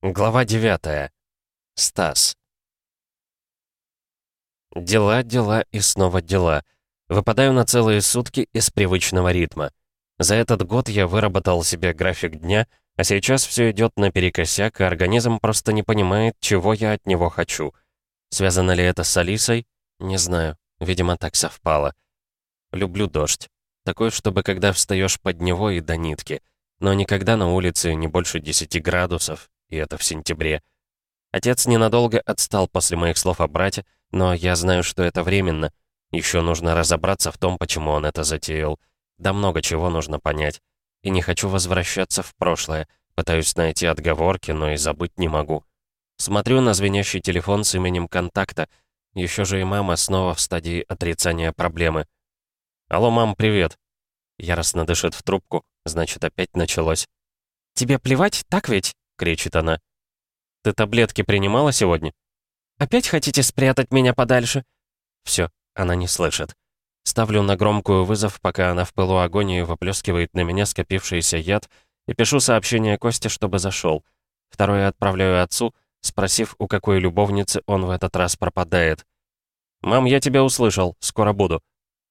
Глава 9. Стас. Дела, дела и снова дела. Выпадаю на целые сутки из привычного ритма. За этот год я выработал себе график дня, а сейчас все идет наперекосяк, и организм просто не понимает, чего я от него хочу. Связано ли это с Алисой? Не знаю. Видимо, так совпало. Люблю дождь. Такой, чтобы когда встаешь под него и до нитки. Но никогда на улице не больше 10 градусов, и это в сентябре. Отец ненадолго отстал после моих слов о брате, но я знаю, что это временно. Еще нужно разобраться в том, почему он это затеял. Да много чего нужно понять. И не хочу возвращаться в прошлое. Пытаюсь найти отговорки, но и забыть не могу. Смотрю на звенящий телефон с именем контакта. Еще же и мама снова в стадии отрицания проблемы. «Алло, мам, привет!» Яростно дышит в трубку, значит, опять началось. «Тебе плевать, так ведь?» — кричит она. «Ты таблетки принимала сегодня?» «Опять хотите спрятать меня подальше?» Все, она не слышит. Ставлю на громкую вызов, пока она в пылу агонии выплескивает на меня скопившийся яд, и пишу сообщение Косте, чтобы зашел. Второе отправляю отцу, спросив, у какой любовницы он в этот раз пропадает. «Мам, я тебя услышал, скоро буду».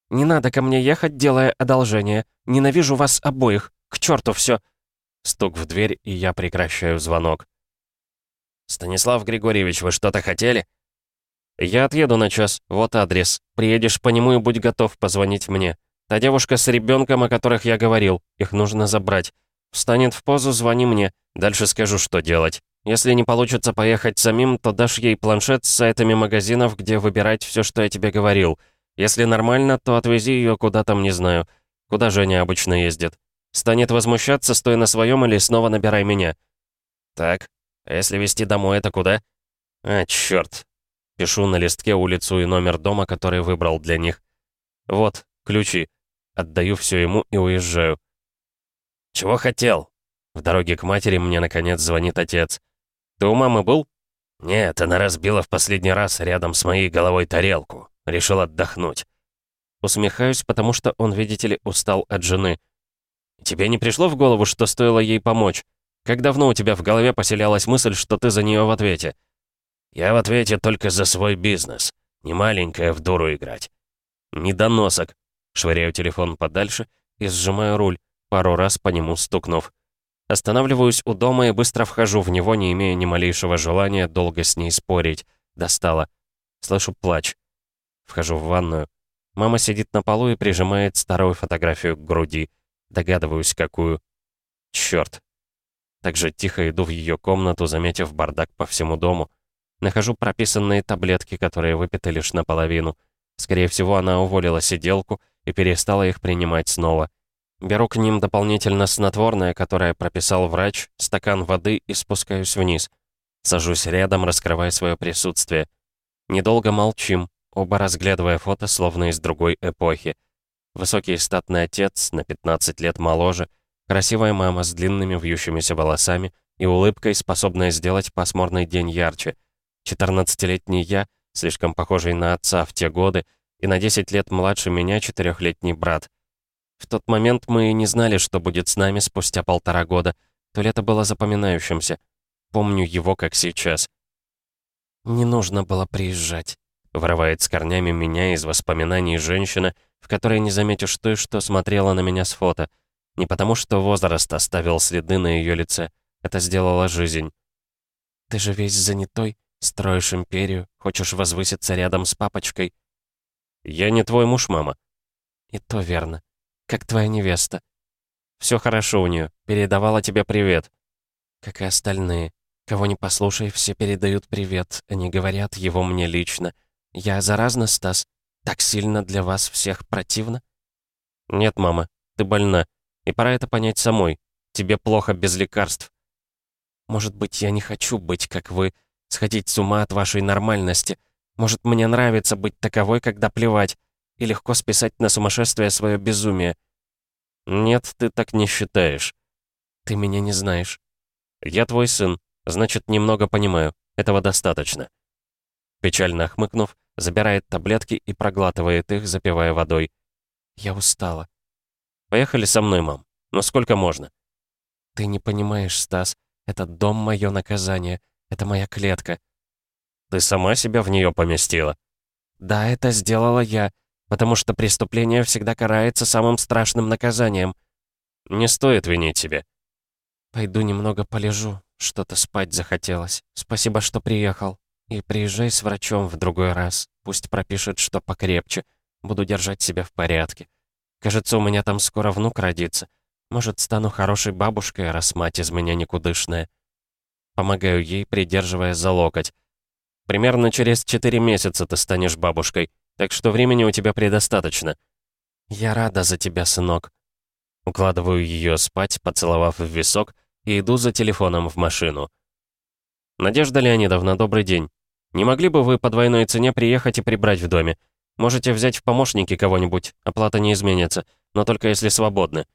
«Не надо ко мне ехать, делая одолжение. Ненавижу вас обоих. К черту все. Стук в дверь, и я прекращаю звонок. «Станислав Григорьевич, вы что-то хотели?» «Я отъеду на час. Вот адрес. Приедешь по нему и будь готов позвонить мне. Та девушка с ребенком, о которых я говорил. Их нужно забрать. Встанет в позу, звони мне. Дальше скажу, что делать. Если не получится поехать самим, то дашь ей планшет с сайтами магазинов, где выбирать все, что я тебе говорил. Если нормально, то отвези ее куда там, не знаю. Куда Женя обычно ездит. Станет возмущаться, стой на своем или снова набирай меня. Так, а если везти домой, это куда? А, черт. Пишу на листке улицу и номер дома, который выбрал для них. Вот, ключи. Отдаю все ему и уезжаю. Чего хотел? В дороге к матери мне наконец звонит отец. Ты у мамы был? Нет, она разбила в последний раз рядом с моей головой тарелку. Решил отдохнуть. Усмехаюсь, потому что он, видите ли, устал от жены. Тебе не пришло в голову, что стоило ей помочь? Как давно у тебя в голове поселялась мысль, что ты за нее в ответе? Я в ответе только за свой бизнес. Не маленькая в дуру играть. Недоносок. Швыряю телефон подальше и сжимаю руль, пару раз по нему стукнув. Останавливаюсь у дома и быстро вхожу в него, не имея ни малейшего желания долго с ней спорить. Достала. Слышу плач. Вхожу в ванную. Мама сидит на полу и прижимает старую фотографию к груди. Догадываюсь, какую. Чёрт. Так же тихо иду в ее комнату, заметив бардак по всему дому. Нахожу прописанные таблетки, которые выпиты лишь наполовину. Скорее всего, она уволила сиделку и перестала их принимать снова. Беру к ним дополнительно снотворное, которое прописал врач, стакан воды и спускаюсь вниз. Сажусь рядом, раскрывая свое присутствие. Недолго молчим, оба разглядывая фото, словно из другой эпохи. Высокий статный отец, на 15 лет моложе, красивая мама с длинными вьющимися волосами и улыбкой, способная сделать пасмурный день ярче. 14-летний я, слишком похожий на отца в те годы, и на 10 лет младше меня четырехлетний брат. В тот момент мы не знали, что будет с нами спустя полтора года. То лето было запоминающимся. Помню его, как сейчас. «Не нужно было приезжать», — вырывает с корнями меня из воспоминаний женщина, в которой не заметишь той, что смотрела на меня с фото. Не потому, что возраст оставил следы на ее лице. Это сделала жизнь. «Ты же весь занятой, строишь империю, хочешь возвыситься рядом с папочкой». «Я не твой муж, мама». «И то верно. Как твоя невеста». Все хорошо у нее. Передавала тебе привет». «Как и остальные. Кого не послушай, все передают привет. Они говорят его мне лично. Я заразна, Стас?» Так сильно для вас всех противно? Нет, мама, ты больна. И пора это понять самой. Тебе плохо без лекарств. Может быть, я не хочу быть, как вы, сходить с ума от вашей нормальности. Может, мне нравится быть таковой, когда плевать, и легко списать на сумасшествие свое безумие. Нет, ты так не считаешь. Ты меня не знаешь. Я твой сын, значит, немного понимаю. Этого достаточно. Печально хмыкнув, забирает таблетки и проглатывает их, запивая водой. «Я устала». «Поехали со мной, мам. Но сколько можно?» «Ты не понимаешь, Стас. Этот дом — мое наказание. Это моя клетка. Ты сама себя в нее поместила? Да, это сделала я, потому что преступление всегда карается самым страшным наказанием. Не стоит винить себя. Пойду немного полежу. Что-то спать захотелось. Спасибо, что приехал. И приезжай с врачом в другой раз. Пусть пропишет, что покрепче. Буду держать себя в порядке. Кажется, у меня там скоро внук родится. Может, стану хорошей бабушкой, раз мать из меня никудышная. Помогаю ей, придерживая за локоть. Примерно через четыре месяца ты станешь бабушкой, так что времени у тебя предостаточно. Я рада за тебя, сынок. Укладываю ее спать, поцеловав в висок, и иду за телефоном в машину. «Надежда Леонидовна, добрый день. Не могли бы вы по двойной цене приехать и прибрать в доме? Можете взять в помощники кого-нибудь, оплата не изменится, но только если свободны».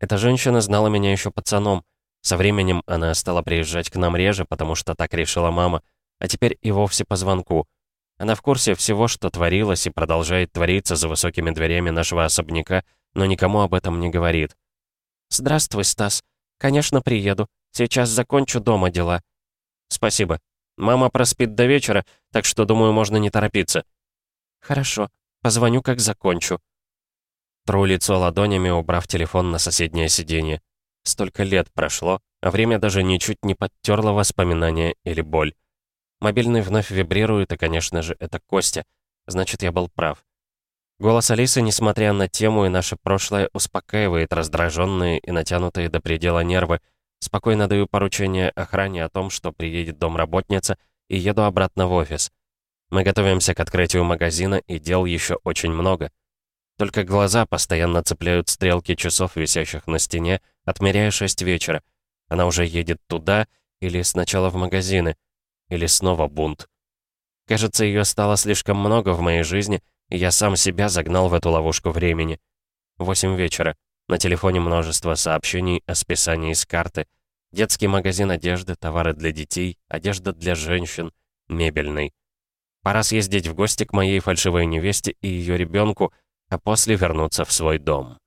Эта женщина знала меня еще пацаном. Со временем она стала приезжать к нам реже, потому что так решила мама, а теперь и вовсе по звонку. Она в курсе всего, что творилось и продолжает твориться за высокими дверями нашего особняка, но никому об этом не говорит. «Здравствуй, Стас. Конечно, приеду. Сейчас закончу дома дела». «Спасибо. Мама проспит до вечера, так что, думаю, можно не торопиться». «Хорошо. Позвоню, как закончу». Тру лицо ладонями, убрав телефон на соседнее сиденье. Столько лет прошло, а время даже ничуть не подтерло воспоминания или боль. Мобильный вновь вибрирует, и, конечно же, это Костя. Значит, я был прав. Голос Алисы, несмотря на тему и наше прошлое, успокаивает раздраженные и натянутые до предела нервы. Спокойно даю поручение охране о том, что приедет домработница, и еду обратно в офис. Мы готовимся к открытию магазина, и дел еще очень много. Только глаза постоянно цепляют стрелки часов, висящих на стене, отмеряя 6 вечера. Она уже едет туда или сначала в магазины, или снова бунт. Кажется, ее стало слишком много в моей жизни — я сам себя загнал в эту ловушку времени. Восемь вечера. На телефоне множество сообщений о списании с карты. Детский магазин одежды, товары для детей, одежда для женщин, мебельный. Пора съездить в гости к моей фальшивой невесте и ее ребенку, а после вернуться в свой дом.